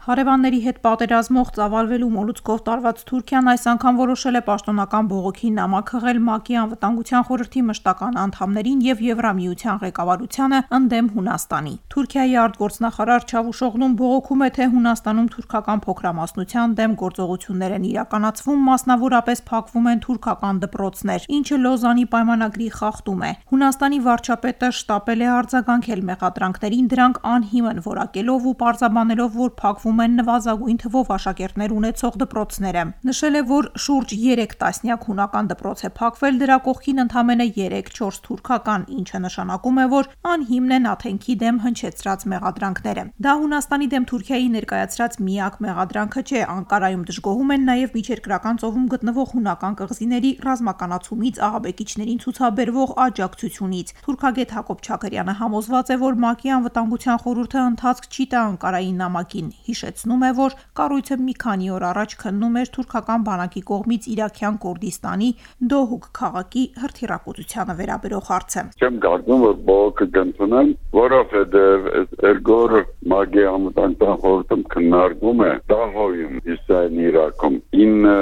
Հարևանների հետ պատերազմող ծավալվելու մոլուցկով տարված Թուրքիան այս անգամ որոշել է պաշտոնական բողոքի նամակ հղել ՄԱԿ-ի Անվտանգության խորհրդի մշտական անդամներին եւ Եվրամիության ղեկավարությանը ընդդեմ Հունաստանի։ Թուրքիայի արտգործնախարար Չավուշօղլուն բողոքում է, թե Հունաստանում թուրքական փոքրամասնության դեմ գործողություններ են իրականացվում, մասնավորապես փակվում են թուրքական դպրոցներ, ինչը Լոզանի պայմանագրի խախտում է։ Հունաստանի վարչապետը շտապել է արձագանքել մեղադրանքներին, դրանք անհիմն որակելով ու պարզաբանելով, որ փակվում փակվում են նվազագույն թվով աշակերտներ ունեցող դպրոցները։ Նշել է, որ շուրջ 3 տասնյակ հունական դպրոց է փակվել, դրա կողքին ընդամենը 3-4 թուրքական, ինչը նշանակում է, որ անհիմն են Աթենքի դեմ հնչեցրած մեղադրանքները։ Դա Հունաստանի դեմ Թուրքիայի ներկայացրած միակ մեղադրանքը չէ, Անկարայում դժգոհում են նաև միջերկրական ծովում գտնվող հունական կղզիների ռազմականացումից ահաբեկիչներին ցուցաբերվող աջակցությունից։ Թուրքագետ Հակոբ Չաքրյանը համոզված է, որ ՄԱԿ-ի անվտանգության խորհուրդը ընթացք չի տա Անկարայի նամակին հիշեցնում է, որ կառույցը մի քանի օր առաջ քննում էր թուրքական բանակի կողմից Իրաքյան Կուրդիստանի Դոհուկ քաղաքի հրթիռակոծությանը վերաբերող հարցը։ Չեմ կարծում, որ բողոքը կընդունեն, որովհետև երգոր մագի անվտանգության խորհրդում քննարկվում է Դահոյում, Իսրայելի Իրաքում 9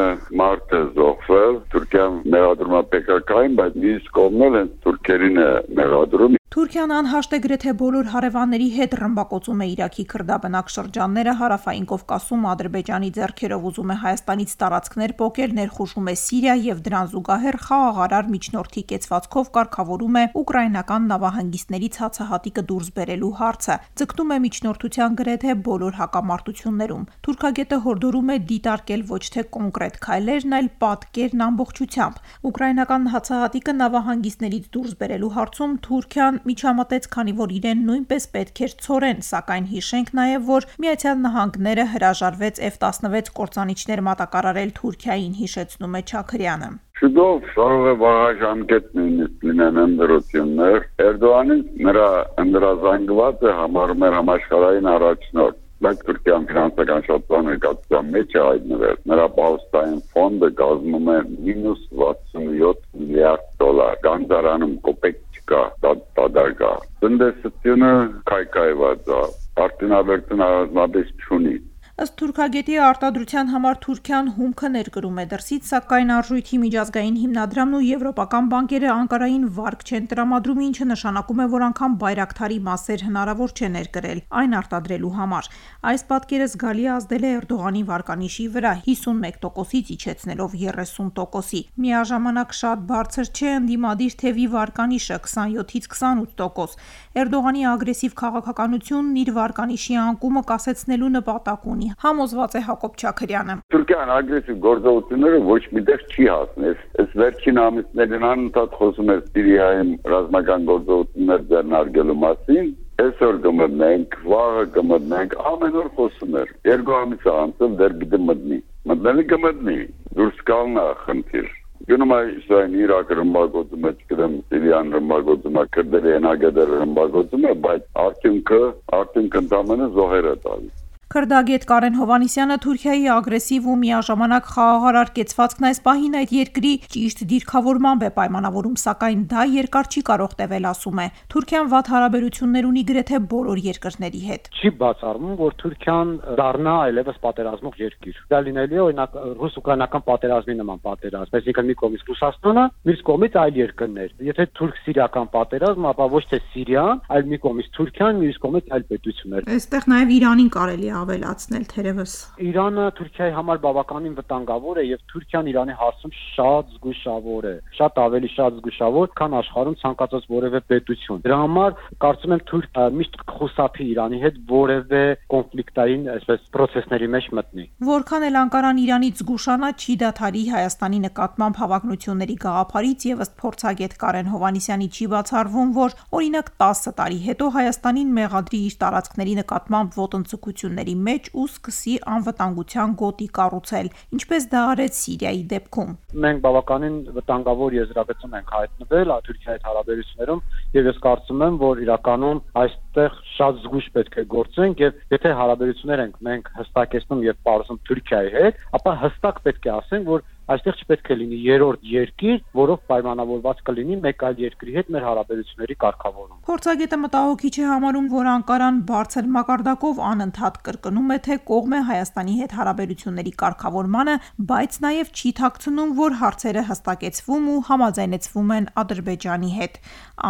մարտ է զոհվել Թուրքիան մեղադրում է PKK-ին, բայց մյուս կողմն էլ թուրքերին է մեղադրում Թուրքիան անհաշտ է գրեթե բոլոր հարևանների հետ ռմբակոծում է Իրաքի քրդաբնակ շրջանները հարավային Կովկասում Ադրբեջանի ձեռքերով ուզում է Հայաստանից տարածքներ փոկել, ներխուժում է Սիրիա եւ դրան զուգահեռ խաղաղարար միջնորդի կեցվածքով կարգավորում է ուկրաինական նավահանգիստներից հացահատիկը դուրս բերելու հարցը։ Ձգտում է միջնորդության գրեթե բոլոր հակամարտություններում։ Թուրքագետը հորդորում է դիտարկել ոչ թե կոնկրետ քայլերն, այլ պատկերն ամբողջությամբ։ Ուկրաինական հացահատիկը նավահանգիստներից դուրս բերելու հարցում Թուրքիան միջամտեց, քանի որ իրեն նույնպես պետք էր ցորեն, սակայն հիշենք նաև, որ Միացյալ Նահանգները հրաժարվեց F-16 կործանիչներ մատակարարել Թուրքիային, հիշեցնում է Չաքրյանը։ Շուտով կարող է վաղաժամկետ նույնիսկ լինեն ընդրություններ։ Էրդողանին նրա ընդրազանգված է համարում էր համաշխարհային առաջնորդ բայց Թուրքիան ֆինանսական շատ ծանր կապիտալ մեջ է հայտնվել։ Նրա պահոստային ֆոնդը կազմում է մինուս 67 միլիարդ դոլար։ Գանձարանում կոպեկ դա դադար կա։ Տնտեսությունը քայքայված է, արտոնավերտուն առանձնապես չունի։ Ըստ թուրքագետի արտադրության համար Թուրքիան հումքը ներկրում է դրսից, սակայն արժույթի միջազգային հիմնադրամն ու եվրոպական բանկերը Անկարային վարկ չեն տրամադրում, ինչը նշանակում է, որ անգամ Բայրակթարի մասեր հնարավոր չէ ներկրել այն արտադրելու համար։ Այս պատկերը զգալի ազդել է Էրդողանի վարկանիշի վրա 51%-ից իջեցնելով 30%-ի։ Միաժամանակ շատ բարձր չէ ընդդիմադիր թևի վարկանիշը 27-ից 28%։ Էրդողանի ագրեսիվ քաղաքականությունն իր վարկանիշի անկումը կասեցնելու նպատակ ունի համոզված է Հակոբ Չաքրյանը։ Թուրքիան ագրեսիվ գործողությունները ոչ միտեղ չի հասնել։ Այս վերջին ամիսներին անընդհատ խոսում է Սիրիայում ռազմական գործողություններ ձեռնարկելու մասին, այսօր կմտնենք, վաղը կմտնենք, ամեն օր խոսում էր։ Երկու ամիս անցել դեռ գիտեմ մտնի։ Մտնելը կմտնի։ Դուրս գալն է խնդիր։ Գնում է Իսրայել Իրաք ռմբակոծում է, չգիտեմ Սիրիան ռմբակոծում է, քրդերը հնագետերը ռմբակոծում է, բայց արդյունքը արդյունքը ընդամենը զոհեր է տալիս։ Քրդագետ Կարեն Հովանիսյանը Թուրքիայի ագրեսիվ ու միաժամանակ խաղաղարար կեցվածքն այս պահին այդ երկրի ճիշտ դիրքավորմամբ է պայմանավորում, սակայն դա երկար չի կարող տևել, ասում է։ Թուրքիան վատ հարաբերություններ ունի գրեթե բոլոր երկրների հետ։ Չի բացառվում, որ Թուրքիան դառնա այլևս պատերազմող երկիր։ Դա լինելի է օրինակ ռուս-ուկրաինական պատերազմի նման պատերազմ, այսինքն մի կողմից Ռուսաստանը, մյուս կողմից այլ երկրներ։ Եթե թուրք-սիրիական պատերազմ, ապա ոչ թե Սիրիան, այլ մի կողմից Թուրքիան, մյուս կողմից այլ պետություններ։ Այստեղ նաև Իրանին կարելի ավելացնել թերևս։ Իրանը Թուրքիայի համար բավականին վտանգավոր է եւ Թուրքիան Իրանի հարցում շատ զգուշավոր է, շատ ավելի շատ զգուշավոր, քան աշխարհում ցանկացած որևէ պետություն։ Դրա համար կարծում եմ Թուրք միշտ խուսափի Իրանի հետ որևէ կոնֆլիկտային, այսպես process-ների մեջ մտնի։ Որքան էլ Անկարան Իրանից զգուշանա չի դադարի Հայաստանի նկատմամբ հավակնությունների գաղափարից եւ ըստ փորձագետ Կարեն Հովանիսյանի չի բացառվում, որ օրինակ 10 տարի հետո Հայաստանին մեղադրի իր տարածքների նկատմամբ ոտնձգությունների խնդիրների մեջ ու սկսի անվտանգության գոտի կառուցել, ինչպես դա արեց Սիրիայի դեպքում։ Մենք բավականին վտանգավոր եզրակացում ենք հայտնվել Թուրքիայի հետ հարաբերություններում եւ ես կարծում եմ, որ իրականում այստեղ շատ զգուշ պետք է գործենք եւ եթե հարաբերություններ ենք մենք հստակեցնում եւ բարձում Թուրքիայի հետ, ապա հստակ պետք է ասենք, որ այստեղ չպետք է լինի երրորդ երկիր, որով պայմանավորված կլինի մեկ այլ երկրի հետ մեր հարաբերությունների կարգավորումը։ Փորձագետը մտահոգիչ է համարում, որ Անկարան բարձր մակարդակով անընդհատ կրկնում է, թե կողմ է Հայաստանի հետ հարաբերությունների կարգավորմանը, բայց նաև չի թաքցնում, որ հարցերը հստակեցվում ու համաձայնեցվում են Ադրբեջանի հետ։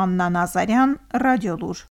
Աննա Նազարյան, Ռադիոլուր։